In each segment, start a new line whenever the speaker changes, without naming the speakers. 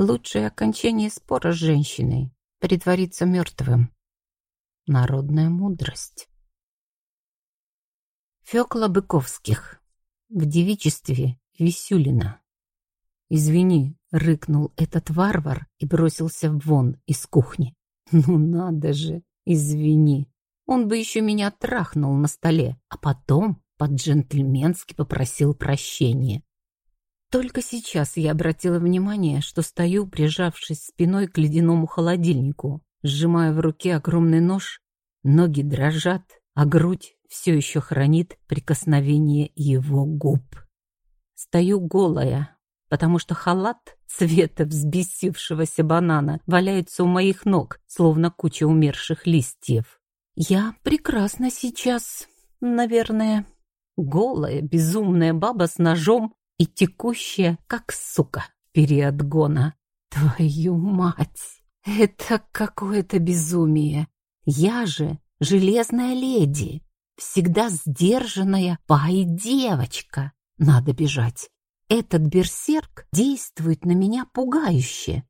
Лучшее окончание спора с женщиной — притвориться мертвым. Народная мудрость. Фёкла Быковских. В девичестве Висюлина. «Извини», — рыкнул этот варвар и бросился вон из кухни. «Ну надо же, извини. Он бы еще меня трахнул на столе, а потом по-джентльменски попросил прощения. Только сейчас я обратила внимание, что стою, прижавшись спиной к ледяному холодильнику, сжимая в руке огромный нож, ноги дрожат, а грудь все еще хранит прикосновение его губ. Стою голая, потому что халат цвета взбесившегося банана валяется у моих ног, словно куча умерших листьев. Я прекрасно сейчас, наверное, голая, безумная баба с ножом и текущая, как сука, период гона. Твою мать! Это какое-то безумие. Я же железная леди, всегда сдержанная пай-девочка. Надо бежать. Этот берсерк действует на меня пугающе.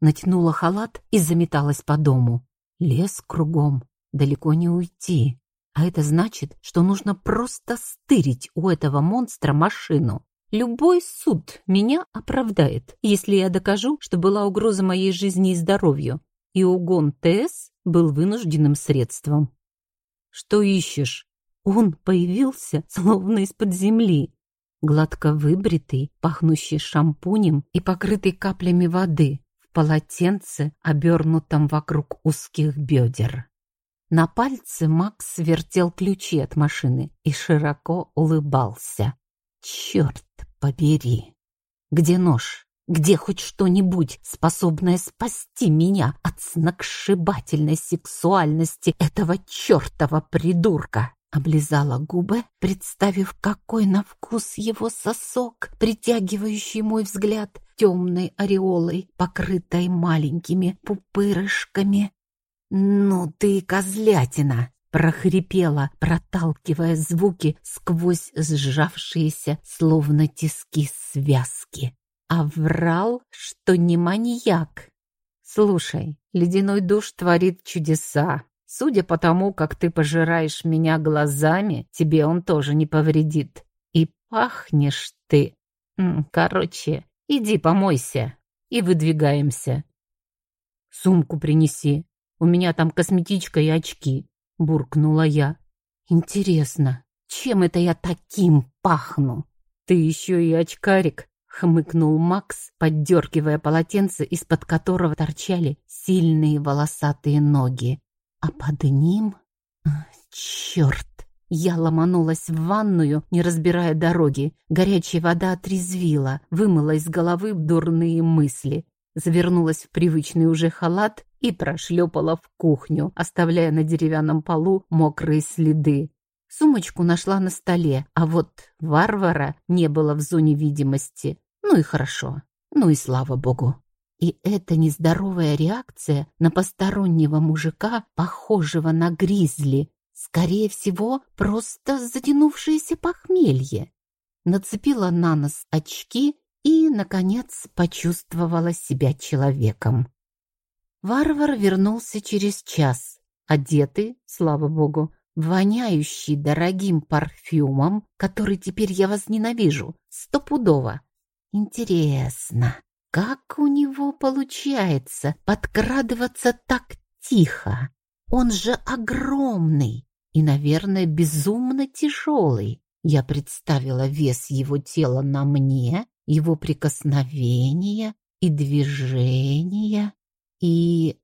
Натянула халат и заметалась по дому. Лес кругом, далеко не уйти. А это значит, что нужно просто стырить у этого монстра машину. Любой суд меня оправдает, если я докажу, что была угроза моей жизни и здоровью, и угон ТС был вынужденным средством. Что ищешь? Он появился словно из-под земли, гладко выбритый, пахнущий шампунем и покрытый каплями воды в полотенце, обернутом вокруг узких бедер. На пальце Макс вертел ключи от машины и широко улыбался. «Черт побери! Где нож? Где хоть что-нибудь, способное спасти меня от сногсшибательной сексуальности этого чертова придурка?» Облизала губы, представив, какой на вкус его сосок, притягивающий мой взгляд темной ореолой, покрытой маленькими пупырышками. «Ну ты козлятина!» Прохрипела, проталкивая звуки сквозь сжавшиеся, словно тиски связки. А врал, что не маньяк. Слушай, ледяной душ творит чудеса. Судя по тому, как ты пожираешь меня глазами, тебе он тоже не повредит. И пахнешь ты. Короче, иди помойся и выдвигаемся. Сумку принеси. У меня там косметичка и очки буркнула я. Интересно, чем это я таким пахну? Ты еще и очкарик, хмыкнул Макс, поддергивая полотенце, из-под которого торчали сильные волосатые ноги. А под ним... Черт! Я ломанулась в ванную, не разбирая дороги. Горячая вода отрезвила, вымыла из головы дурные мысли. Завернулась в привычный уже халат и прошлепала в кухню, оставляя на деревянном полу мокрые следы. Сумочку нашла на столе, а вот варвара не было в зоне видимости. Ну и хорошо, ну и слава богу. И эта нездоровая реакция на постороннего мужика, похожего на гризли, скорее всего, просто затянувшееся похмелье. Нацепила на нос очки и, наконец, почувствовала себя человеком. Варвар вернулся через час, одетый, слава богу, воняющий дорогим парфюмом, который теперь я возненавижу, стопудово. Интересно, как у него получается подкрадываться так тихо? Он же огромный и, наверное, безумно тяжелый. Я представила вес его тела на мне, его прикосновения и движения. И...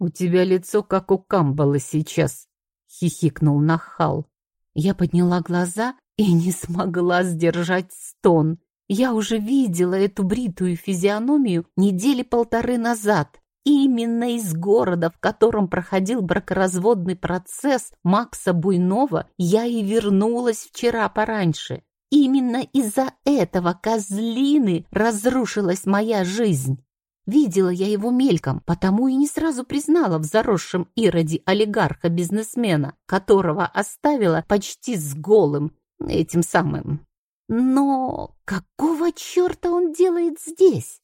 «У тебя лицо, как у Камбала сейчас», — хихикнул нахал. Я подняла глаза и не смогла сдержать стон. Я уже видела эту бритую физиономию недели полторы назад. Именно из города, в котором проходил бракоразводный процесс Макса Буйнова, я и вернулась вчера пораньше. Именно из-за этого козлины разрушилась моя жизнь. Видела я его мельком, потому и не сразу признала в заросшем ироде олигарха-бизнесмена, которого оставила почти с голым этим самым. Но какого черта он делает здесь?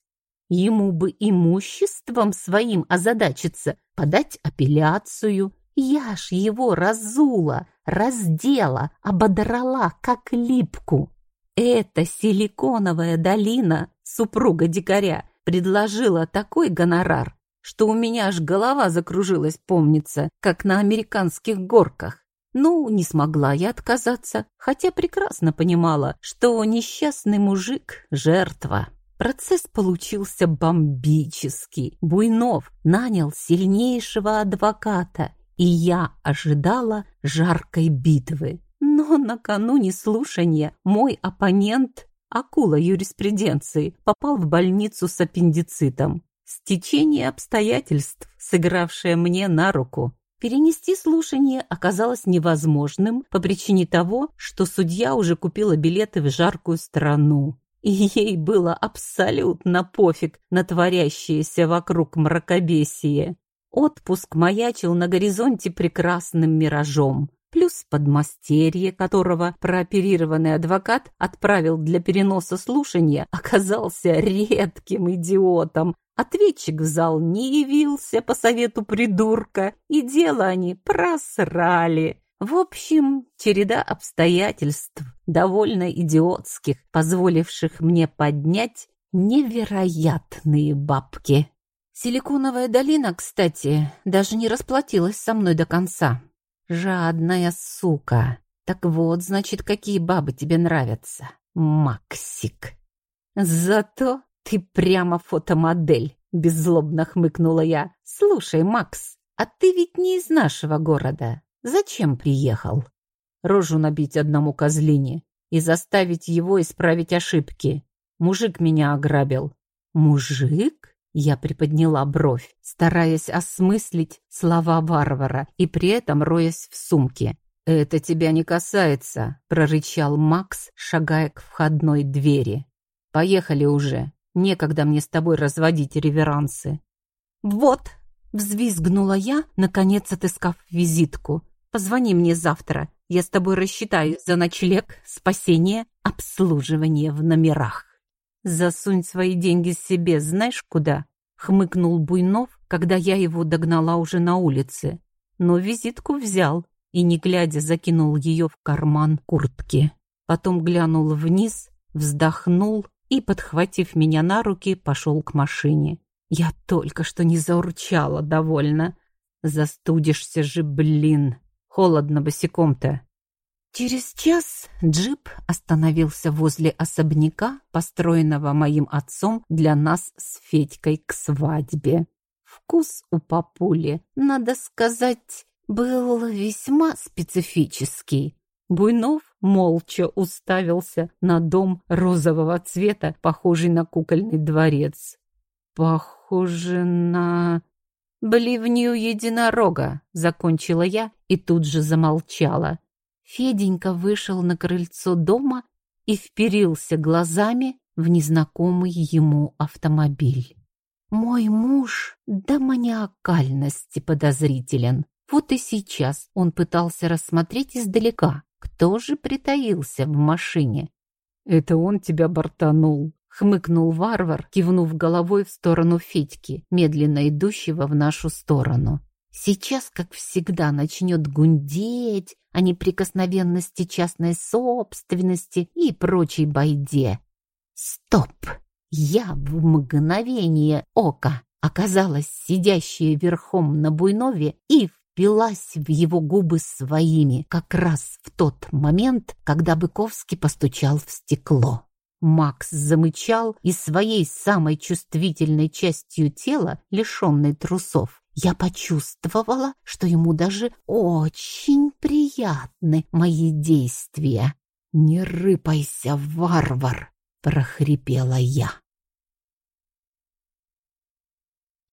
Ему бы имуществом своим озадачиться, подать апелляцию. Я ж его разула, раздела, ободрала, как липку. Эта силиконовая долина, супруга дикаря, предложила такой гонорар, что у меня аж голова закружилась, помнится, как на американских горках. Ну, не смогла я отказаться, хотя прекрасно понимала, что несчастный мужик — жертва. Процесс получился бомбический. Буйнов нанял сильнейшего адвоката, и я ожидала жаркой битвы. Но накануне слушания мой оппонент, акула юриспруденции, попал в больницу с аппендицитом. Стечение обстоятельств, сыгравшее мне на руку. Перенести слушание оказалось невозможным по причине того, что судья уже купила билеты в жаркую страну. И ей было абсолютно пофиг на творящееся вокруг мракобесие. Отпуск маячил на горизонте прекрасным миражом. Плюс подмастерье, которого прооперированный адвокат отправил для переноса слушания, оказался редким идиотом, Ответчик в зал не явился по совету придурка, и дело они просрали. В общем, череда обстоятельств, довольно идиотских, позволивших мне поднять невероятные бабки. Силиконовая долина, кстати, даже не расплатилась со мной до конца. Жадная сука. Так вот, значит, какие бабы тебе нравятся, Максик. Зато «Ты прямо фотомодель», — беззлобно хмыкнула я. «Слушай, Макс, а ты ведь не из нашего города. Зачем приехал?» Рожу набить одному козлине и заставить его исправить ошибки. Мужик меня ограбил. «Мужик?» Я приподняла бровь, стараясь осмыслить слова варвара и при этом роясь в сумке. «Это тебя не касается», — прорычал Макс, шагая к входной двери. «Поехали уже. Некогда мне с тобой разводить реверансы». «Вот!» — взвизгнула я, наконец отыскав визитку. «Позвони мне завтра. Я с тобой рассчитаюсь за ночлег, спасение, обслуживание в номерах». «Засунь свои деньги себе знаешь куда?» — хмыкнул Буйнов, когда я его догнала уже на улице. Но визитку взял и, не глядя, закинул ее в карман куртки. Потом глянул вниз, вздохнул и, подхватив меня на руки, пошел к машине. Я только что не заурчала довольно. Застудишься же, блин. Холодно босиком-то. Через час джип остановился возле особняка, построенного моим отцом для нас с Федькой к свадьбе. Вкус у папули, надо сказать, был весьма специфический. Буйнов молча уставился на дом розового цвета, похожий на кукольный дворец. «Похоже на...» «Блевню единорога», — закончила я и тут же замолчала. Феденька вышел на крыльцо дома и вперился глазами в незнакомый ему автомобиль. Мой муж до маниакальности подозрителен. Вот и сейчас он пытался рассмотреть издалека, кто же притаился в машине? «Это он тебя бортанул», — хмыкнул варвар, кивнув головой в сторону Федьки, медленно идущего в нашу сторону. «Сейчас, как всегда, начнет гундеть о неприкосновенности частной собственности и прочей байде. Стоп! Я в мгновение ока оказалась сидящая верхом на Буйнове и впилась в его губы своими, как раз в тот момент, когда Быковский постучал в стекло. Макс замычал и своей самой чувствительной частью тела, лишенной трусов, я почувствовала, что ему даже очень приятны мои действия. «Не рыпайся, варвар!» — прохрипела я.